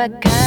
わかる